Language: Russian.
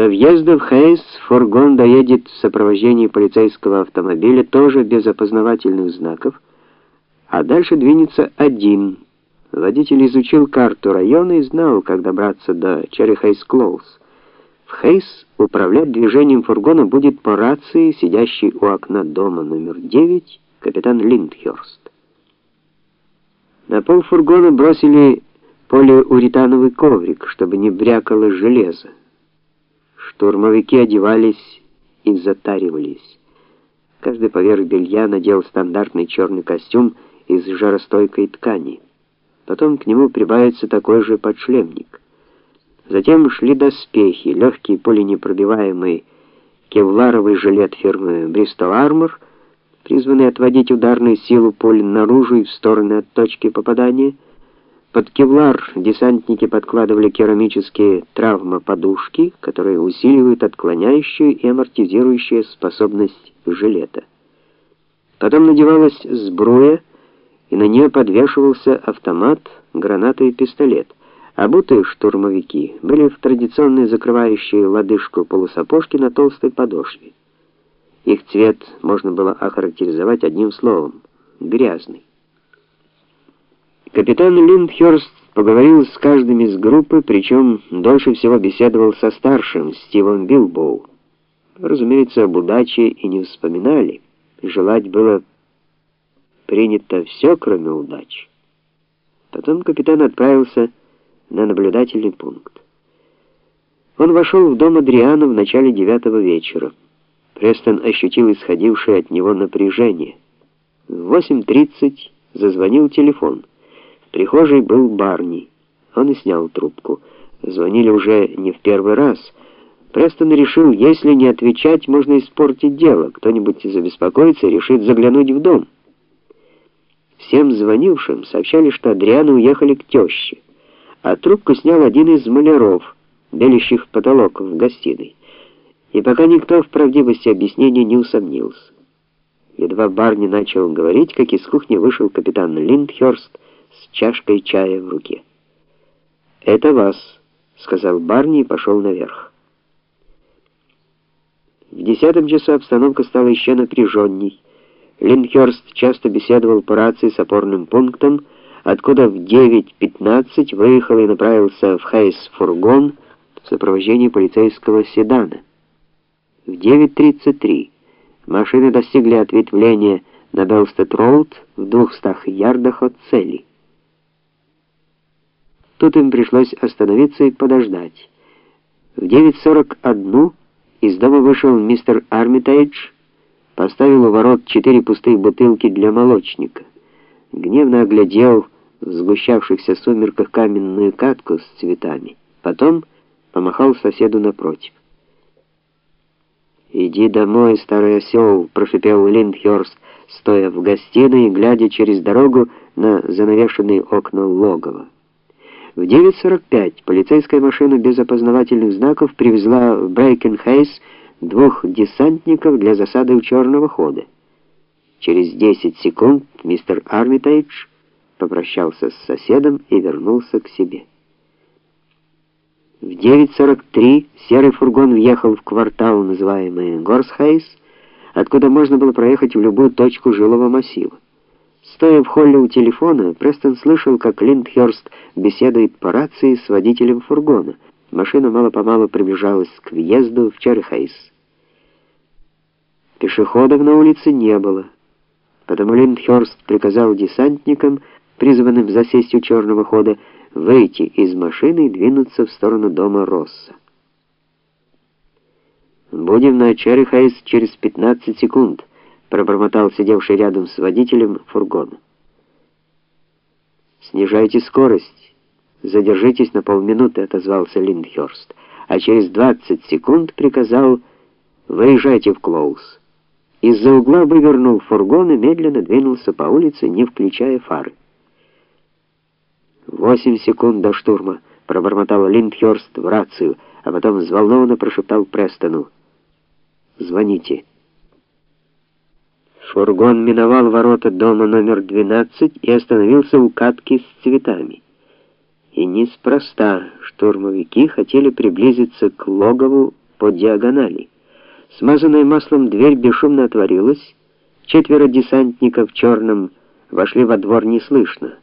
До въезда в Хейс фургон доедет в сопровождении полицейского автомобиля, тоже без опознавательных знаков, а дальше двинется один. Водитель изучил карту района и знал, как добраться до Черри Хейс Клоуз. В Хейс управлять движением фургона будет по рации сидящий у окна дома номер 9 капитан Линдхёрст. На пол фургона бросили полиуретановый коврик, чтобы не брякало железо. Штурмовики одевались и затаривались. Каждый поверх белья надел стандартный черный костюм из жаростойкой ткани. Потом к нему прибавится такой же подшлемник. Затем шли доспехи, легкий пуленепробиваемый кевларовый жилет фирмы Bristol Armor, призванный отводить ударную силу пуль наружу и в стороны от точки попадания, под кевлар десантники подкладывали керамические травмоподушки, которые усиливают отклоняющую и амортизирующую способность жилета. Потом надевалась сбруя, и на нее подвешивался автомат, граната и пистолет. Обутые штурмовики были в традиционные закрывающие лодыжку полусапожки на толстой подошве. Их цвет можно было охарактеризовать одним словом грязный. Капитан Линдхёрст поговорил с каждым из группы, причем дольше всего беседовал со старшим Стивом Билбоу. Разумеется, об удаче и не вспоминали. Желать было принято все, кроме удачи. Потом капитан отправился на наблюдательный пункт. Он вошел в дом Адриана в начале девятого вечера. Престон ощутил исходившее от него напряжение. В 8:30 зазвонил телефон. Прихожей был Барни. Он и снял трубку. Звонили уже не в первый раз. Престон решил, если не отвечать, можно испортить дело. Кто-нибудь забеспокоится и решит заглянуть в дом. Всем звонившим сообщали, что Адрианы уехали к тёще, а трубку снял один из маляров, белящих потолок в гостиной. И пока никто в правдивости объяснения не усомнился. Едва Барни начал говорить, как из кухни вышел капитан Линдхёрст чашкой чая в руке. "Это вас", сказал Барни и пошел наверх. В десятом часу обстановка стала еще напряженней. Линдхёрст часто беседовал по рации с опорным пунктом, откуда в 9:15 выехал и направился в Хейс фургон в сопровождении полицейского седана. В 9:33 машины достигли ответвления на Белстед-роуд в двухстах ярдах от цели. Тут им пришлось остановиться и подождать. В 9:41 из дома вышел мистер Армитейдж, поставил у ворот четыре пустые бутылки для молочника. Гневно оглядел в сгущавшихся сумерках каменную катку с цветами. Потом помахал соседу напротив. «Иди домой, старый осел», — прошипел Линдхёрст, стоя в гостиной и глядя через дорогу на занавешенные окна логова. В 9:45 полицейская машина без опознавательных знаков привезла в Брейкенхейс двух десантников для засады у черного хода. Через 10 секунд мистер Армитейдж попрощался с соседом и вернулся к себе. В 9:43 серый фургон въехал в квартал, называемый Горсхейс, откуда можно было проехать в любую точку жилого массива. Стоя в холле у телефона, Престон слышал, как Линдхёрст беседует по рации с водителем фургона. Машина мало-помалу приближалась к въезду в Черхейс. Пешеходов на улице не было, потому Линдхёрст приказал десантникам, призванным засесть у черного хода, выйти из машины и двинуться в сторону дома Росса. Будем на Черхейс через 15 секунд пробормотал сидевший рядом с водителем фургона. Снижайте скорость. Задержитесь на полминуты, отозвался Линдхёрст, а через 20 секунд приказал: "Выезжайте в Клоус". Из-за угла вывернул фургон и медленно двинулся по улице, не включая фары. «Восемь секунд до штурма», — пробормотал Линдхёрст в рацию, а потом взволнованно прошептал Престону: "Звоните". Фургон миновал ворота дома номер 12 и остановился у катки с цветами. И неспроста штурмовики хотели приблизиться к логову по диагонали. Смазанная маслом дверь бесшумно отворилась. Четверо десантников в черном вошли во двор неслышно.